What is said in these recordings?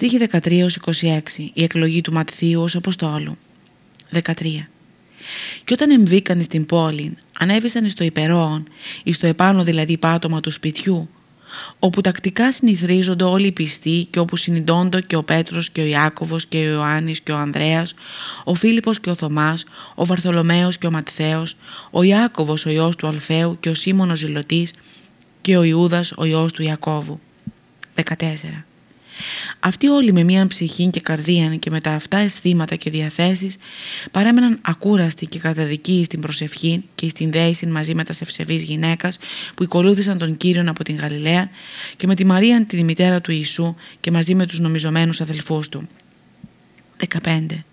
Στίχη 13-26 Η εκλογή του Ματθίου ως Αποστόλου 13 Και όταν εμβήκαν στην πόλη ανέβησαν στο υπερόον ή στο επάνω δηλαδή πάτωμα του σπιτιού όπου τακτικά συνηθρίζονται όλοι οι πιστοί και όπου συνειδώνται και ο Πέτρος και ο Ιάκωβος και ο Ιωάννης και ο Ανδρέας, ο Φίλιππος και ο Θωμάς, ο Βαρθολομαίος και ο Ματθαίος, ο Ιάκωβος ο ιός του Αλφαίου και ο Σίμωνος Ζηλωτής και ο Ιούδας ο ιός του Ιακώβου. 14. Αυτοί όλοι με μία ψυχή και καρδία και με τα αυτά αισθήματα και διαθέσεις παρέμεναν ακούραστοι και καταδικοί στην προσευχή και στην δέηση μαζί με τα ευσεβείς γυναίκας που οικολούθησαν τον Κύριον από την Γαλιλαία και με τη Μαρία τη μητέρα του Ιησού και μαζί με τους νομιζομένους αδελφούς του. 15.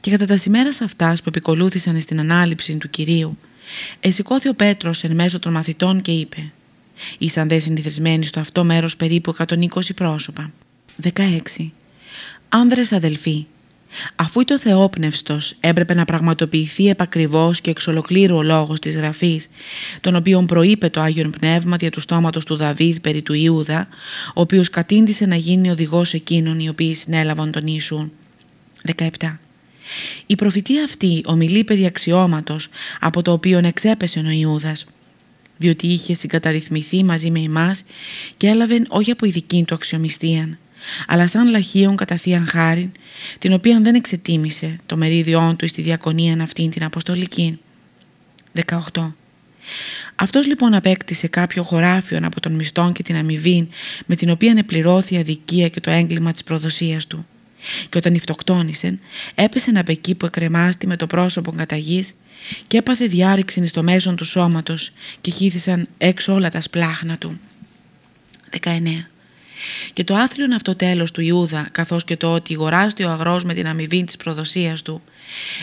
Και κατά τα σημέρας αυτάς που επικολούθησαν στην ανάληψη του Κυρίου, εσηκώθη ο Πέτρος εν μέσω των μαθητών και είπε Ήσαν δε συνηθισμένοι στο αυτό μέρος περίπου 120 πρόσωπα. 16. Άνδρες αδελφοί, αφού το Θεόπνευστος έπρεπε να πραγματοποιηθεί επακριβώς και εξ ολοκλήρου ο λόγος της Γραφής, τον οποίον προείπε το Άγιον Πνεύμα δια του στόματος του Δαβίδ περί του Ιούδα, ο οποίος κατήντησε να γίνει οδηγός εκείνων οι οποίοι συνέλαβαν τον Ιησούν. 17. Η προφητεία αυτή ομιλεί περί αξιώματος από το οποίο εξέπεσε ο Ιούδας διότι είχε συγκαταρρυθμιστεί μαζί με εμάς και έλαβε όχι από ειδική του αξιομιστία, αλλά σαν λαχείον κατά θείαν χάριν, την οποία δεν εξετίμησε το μερίδιόν του στη διακονία αυτήν την αποστολική. 18. Αυτός λοιπόν απέκτησε κάποιο χωράφιο από τον μισθόν και την αμοιβή με την οποία επληρώθη η αδικία και το έγκλημα της προδοσίας του. Και όταν υφτοκτόνησε, έπεσε από εκεί που εκρεμάστη με το πρόσωπο κατά γης και έπαθε διάρρηξη στο μέσον του σώματος και χύθησαν έξω όλα τα σπλάχνα του. 19. Και το άθλιον αυτό τέλος του Ιούδα, καθώς και το ότι γοράστη ο αγρός με την αμοιβή της προδοσίας του,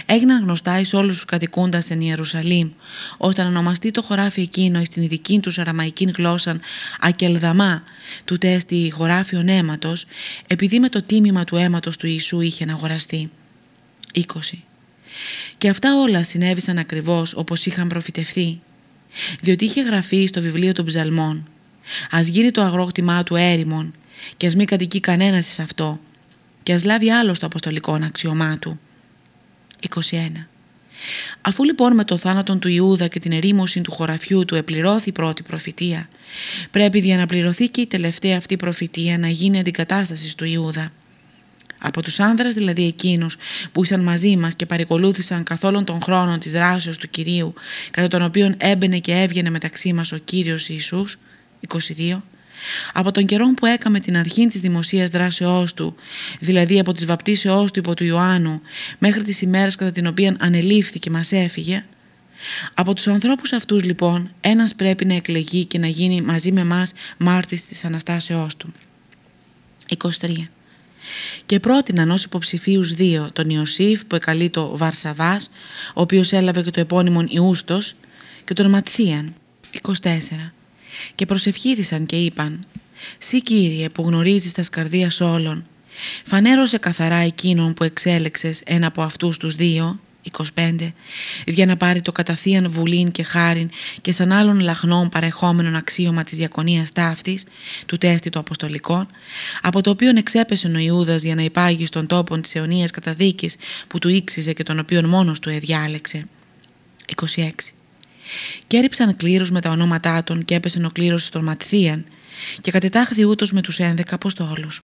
έγιναν γνωστά εις όλους τους κατοικούντας εν Ιερουσαλήμ, ώστε να ονομαστεί το χωράφι εκείνο στην ειδική τους αραμαϊκή γλώσσα Ακελδαμά, του τέστη χωράφιον αίματος, επειδή με το τίμημα του αίματος του Ιησού είχε να αγοραστεί. 20. Και αυτά όλα συνέβησαν ακριβώς όπως είχαν προφητευθεί, διότι είχε γραφεί στο βιβλίο των ψαλμών «Ας γίνει το αγρόκτημά του έρημον και ας μην κατοικεί κανένας σε αυτό και ας λάβει άλλο το αποστολικό αξιωμά του». 21. Αφού λοιπόν με το θάνατο του Ιούδα και την ερήμωση του χωραφιού του επληρώθη η πρώτη προφητεία, πρέπει για να πληρωθεί και η τελευταία αυτή προφητεία να γίνει αντικατάσταση του Ιούδα. Από τους άνδρες δηλαδή εκείνους που ήσαν μαζί μας και παρικολούθησαν καθόλου τον χρόνο της δράσεως του Κυρίου κατά τον οποίο έμπαινε και έβγαινε μεταξύ μας ο Κύριος Ιησούς 22 από τον καιρό που έκαμε την αρχή της δημοσίας δράσεώς του, δηλαδή από τις βαπτίσεώς του υπό του Ιωάννου, μέχρι τις ημέρες κατά την οποία ανελήφθη και μας έφυγε, από τους ανθρώπους αυτούς λοιπόν ένας πρέπει να εκλεγεί και να γίνει μαζί με μας μάρτης της Αναστάσεώς του. 23 και πρότειναν ως υποψηφίους δύο τον Ιωσήφ που εκαλεί το Βαρσαβάς, ο οποίος έλαβε και το επώνυμον Ιούστος και τον Ματθίαν. 24. Και προσευχήθησαν και είπαν «Συ Κύριε που γνωρίζεις τα σκαρδίας όλων, φανέρωσε καθαρά εκείνον που εξέλεξες ένα από αυτούς τους δύο 25 για να πάρει το καταθείαν βουλήν και χάριν και σαν άλλων λαχνών παρεχόμενων αξίωμα της διακονίας ταύτης του τέστη των Αποστολικών από το οποίο εξέπεσε ο Ιούδας για να υπάγει στον τόπο της αιωνίας καταδίκης που του ήξιζε και τον οποίον μόνος του εδιάλεξε 26 και έριψαν κλήρους με τα ονόματά των και έπεσε ο κλήρος στον Ματθίαν. Και κατετάχθη ούτως με τους 11 Αποστόλους